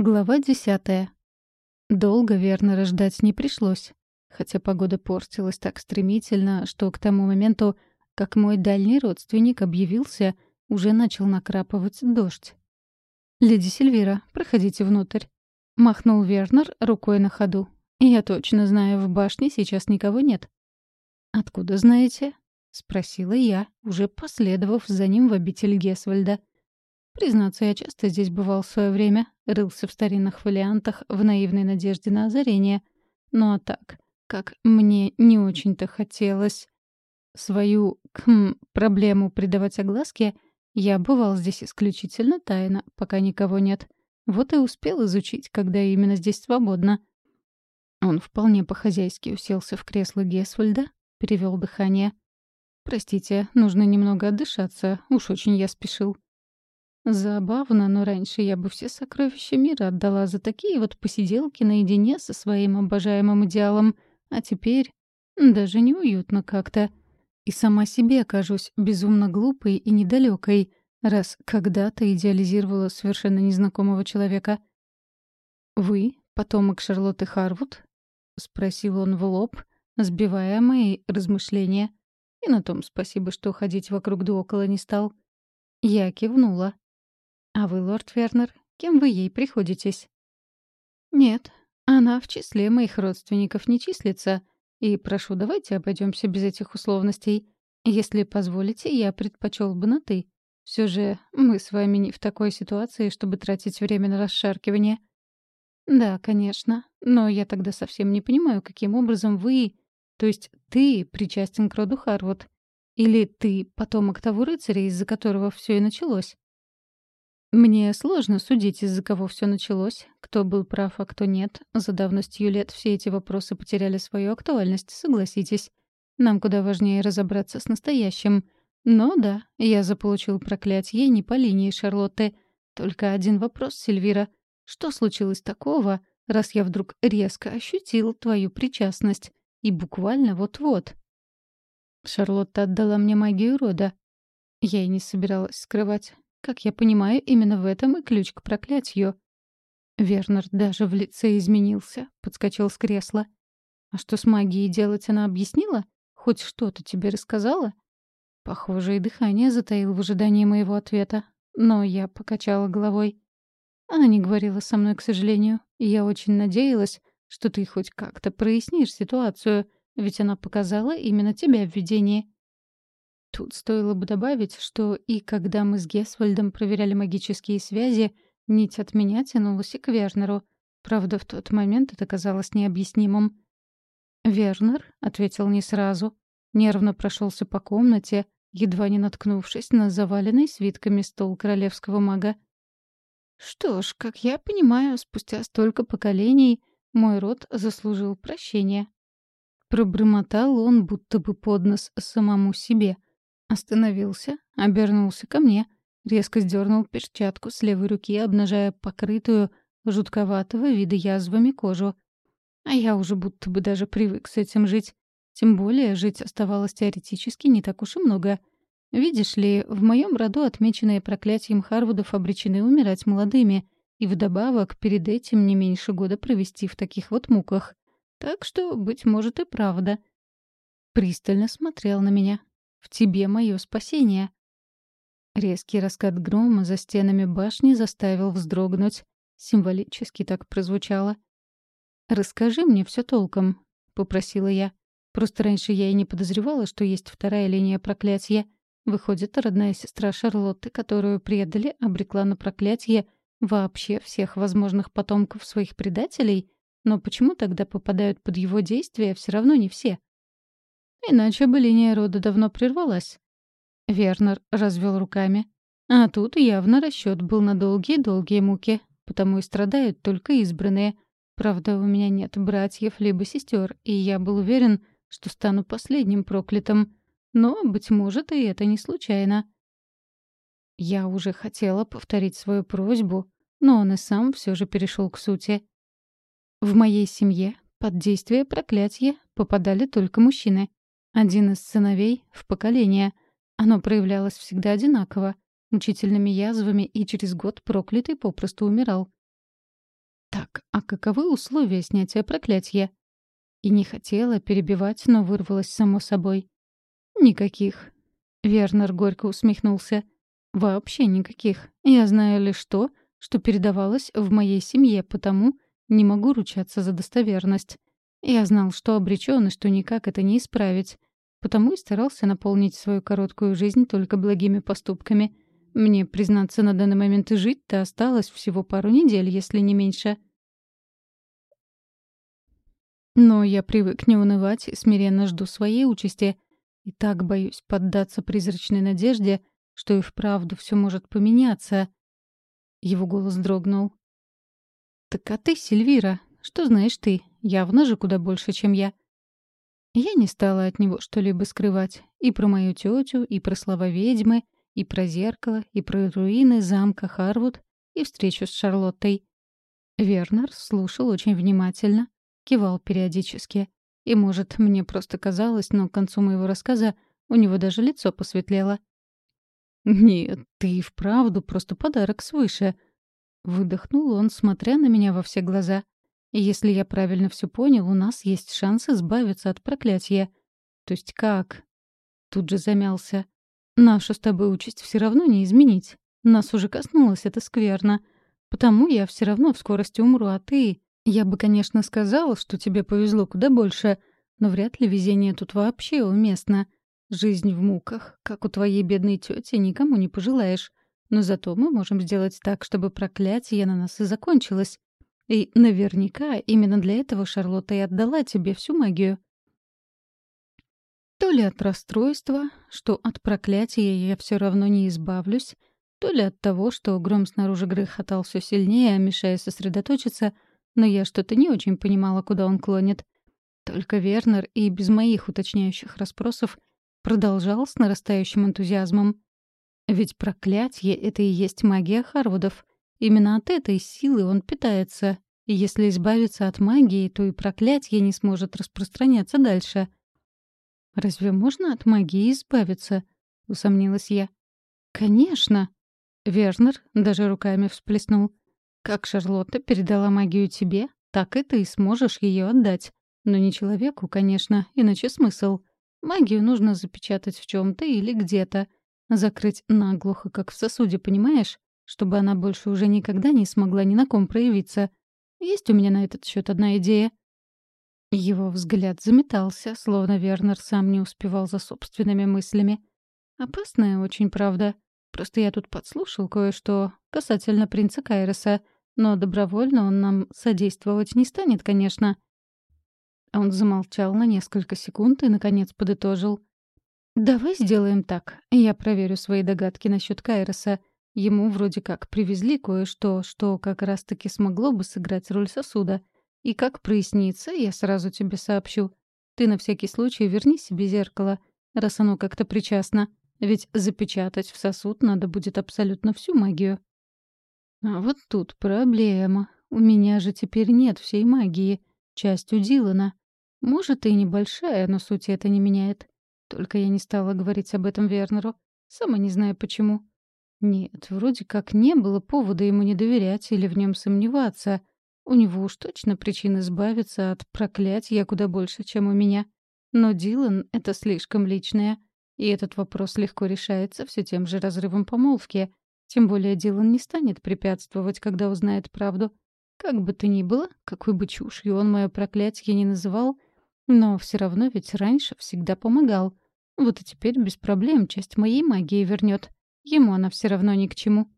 Глава десятая. Долго Вернера ждать не пришлось. Хотя погода портилась так стремительно, что к тому моменту, как мой дальний родственник объявился, уже начал накрапывать дождь. «Леди Сильвира, проходите внутрь», — махнул Вернер рукой на ходу. «Я точно знаю, в башне сейчас никого нет». «Откуда знаете?» — спросила я, уже последовав за ним в обитель Гесвальда. Признаться, я часто здесь бывал в свое время, рылся в старинных фолиантах в наивной надежде на озарение. Ну а так, как мне не очень-то хотелось свою, хм, проблему придавать огласке, я бывал здесь исключительно тайно, пока никого нет. Вот и успел изучить, когда именно здесь свободно. Он вполне по-хозяйски уселся в кресло Гесвальда, перевел дыхание. «Простите, нужно немного отдышаться, уж очень я спешил». Забавно, но раньше я бы все сокровища мира отдала за такие вот посиделки наедине со своим обожаемым идеалом, а теперь даже неуютно как-то. И сама себе кажусь безумно глупой и недалекой, раз когда-то идеализировала совершенно незнакомого человека. «Вы — потомок Шарлотты Харвуд?» — спросил он в лоб, сбивая мои размышления. И на том спасибо, что ходить вокруг да около не стал. Я кивнула. «А вы, лорд Вернер, кем вы ей приходитесь?» «Нет, она в числе моих родственников не числится. И прошу, давайте обойдемся без этих условностей. Если позволите, я предпочел бы на «ты». Все же мы с вами не в такой ситуации, чтобы тратить время на расшаркивание». «Да, конечно. Но я тогда совсем не понимаю, каким образом вы, то есть ты, причастен к роду Харвуд. Или ты потомок того рыцаря, из-за которого все и началось?» Мне сложно судить, из-за кого все началось, кто был прав, а кто нет. За давностью лет все эти вопросы потеряли свою актуальность, согласитесь. Нам куда важнее разобраться с настоящим. Но да, я заполучил проклятие не по линии Шарлотты. Только один вопрос, Сильвира. Что случилось такого, раз я вдруг резко ощутил твою причастность? И буквально вот-вот. Шарлотта отдала мне магию рода. Я и не собиралась скрывать. Как я понимаю, именно в этом и ключ к проклятию. Вернер даже в лице изменился, подскочил с кресла. А что с магией делать она объяснила? Хоть что-то тебе рассказала? Похоже, и дыхание затаил в ожидании моего ответа. Но я покачала головой. Она не говорила со мной, к сожалению. И я очень надеялась, что ты хоть как-то прояснишь ситуацию, ведь она показала именно тебя в видении. Тут стоило бы добавить, что и когда мы с Гесвальдом проверяли магические связи, нить от меня тянулась и к Вернеру. Правда, в тот момент это казалось необъяснимым. Вернер ответил не сразу. Нервно прошелся по комнате, едва не наткнувшись на заваленный свитками стол королевского мага. Что ж, как я понимаю, спустя столько поколений мой род заслужил прощения. Пробормотал он будто бы под нос самому себе — Остановился, обернулся ко мне, резко сдернул перчатку с левой руки, обнажая покрытую жутковатого вида язвами кожу. А я уже будто бы даже привык с этим жить. Тем более жить оставалось теоретически не так уж и много. Видишь ли, в моем роду отмеченные проклятием Харвудов обречены умирать молодыми, и вдобавок перед этим не меньше года провести в таких вот муках. Так что, быть может, и правда. Пристально смотрел на меня, в тебе мое спасение». Резкий раскат грома за стенами башни заставил вздрогнуть. Символически так прозвучало. «Расскажи мне все толком», — попросила я. Просто раньше я и не подозревала, что есть вторая линия проклятия. Выходит, родная сестра Шарлотты, которую предали, обрекла на проклятие вообще всех возможных потомков своих предателей? Но почему тогда попадают под его действия все равно не все? Иначе бы линия рода давно прервалась. Вернер развел руками. А тут явно расчет был на долгие-долгие муки, потому и страдают только избранные. Правда, у меня нет братьев либо сестер, и я был уверен, что стану последним проклятым. Но, быть может, и это не случайно. Я уже хотела повторить свою просьбу, но он и сам все же перешел к сути. В моей семье под действие проклятия попадали только мужчины. Один из сыновей в поколение. Оно проявлялось всегда одинаково, мучительными язвами, и через год проклятый попросту умирал. а каковы условия снятия проклятия? И не хотела перебивать, но вырвалась само собой. Никаких. Вернер горько усмехнулся. Вообще никаких. Я знаю лишь то, что передавалось в моей семье, потому не могу ручаться за достоверность. Я знал, что обречён и что никак это не исправить. Потому и старался наполнить свою короткую жизнь только благими поступками. Мне, признаться, на данный момент и жить-то осталось всего пару недель, если не меньше. Но я привык не унывать смиренно жду своей участи. И так боюсь поддаться призрачной надежде, что и вправду все может поменяться. Его голос дрогнул. «Так а ты, Сильвира, что знаешь ты? Явно же куда больше, чем я». Я не стала от него что-либо скрывать. И про мою тетю, и про слова ведьмы, и про зеркало, и про руины замка Харвуд, и встречу с Шарлоттой. Вернер слушал очень внимательно, кивал периодически. И, может, мне просто казалось, но к концу моего рассказа у него даже лицо посветлело. «Нет, ты вправду просто подарок свыше», — выдохнул он, смотря на меня во все глаза. «Если я правильно все понял, у нас есть шанс избавиться от проклятия». «То есть как?» Тут же замялся. «Нашу с тобой участь все равно не изменить. Нас уже коснулось это скверно. Потому я все равно в скорости умру, а ты...» Я бы, конечно, сказала, что тебе повезло куда больше, но вряд ли везение тут вообще уместно. Жизнь в муках, как у твоей бедной тети, никому не пожелаешь. Но зато мы можем сделать так, чтобы проклятие на нас и закончилось. И наверняка именно для этого Шарлотта и отдала тебе всю магию. То ли от расстройства, что от проклятия я все равно не избавлюсь, то ли от того, что гром снаружи грохотал все сильнее, мешая сосредоточиться — но я что-то не очень понимала, куда он клонит. Только Вернер и без моих уточняющих расспросов продолжал с нарастающим энтузиазмом. Ведь проклятие — это и есть магия Харвудов. Именно от этой силы он питается. И если избавиться от магии, то и проклятие не сможет распространяться дальше. «Разве можно от магии избавиться?» — усомнилась я. «Конечно!» Вернер даже руками всплеснул. Как Шарлотта передала магию тебе, так и ты сможешь ее отдать. Но не человеку, конечно, иначе смысл. Магию нужно запечатать в чем то или где-то. Закрыть наглухо, как в сосуде, понимаешь? Чтобы она больше уже никогда не смогла ни на ком проявиться. Есть у меня на этот счет одна идея. Его взгляд заметался, словно Вернер сам не успевал за собственными мыслями. Опасная очень, правда. Просто я тут подслушал кое-что касательно принца Кайроса, но добровольно он нам содействовать не станет, конечно». Он замолчал на несколько секунд и, наконец, подытожил. «Давай сделаем так. Я проверю свои догадки насчет Кайроса. Ему вроде как привезли кое-что, что как раз-таки смогло бы сыграть роль сосуда. И как прояснится, я сразу тебе сообщу. Ты на всякий случай верни себе зеркало, раз оно как-то причастно. Ведь запечатать в сосуд надо будет абсолютно всю магию. А вот тут проблема. У меня же теперь нет всей магии. Часть у Дилана. Может, и небольшая, но суть это не меняет. Только я не стала говорить об этом Вернеру. Сама не знаю почему. Нет, вроде как не было повода ему не доверять или в нем сомневаться. У него уж точно причин избавиться от проклятия куда больше, чем у меня. Но Дилан — это слишком личное. И этот вопрос легко решается все тем же разрывом помолвки. Тем более Дилан не станет препятствовать, когда узнает правду. Как бы то ни было, какой бы чушью он мое проклятие не называл, но все равно ведь раньше всегда помогал. Вот и теперь без проблем часть моей магии вернет. Ему она все равно ни к чему.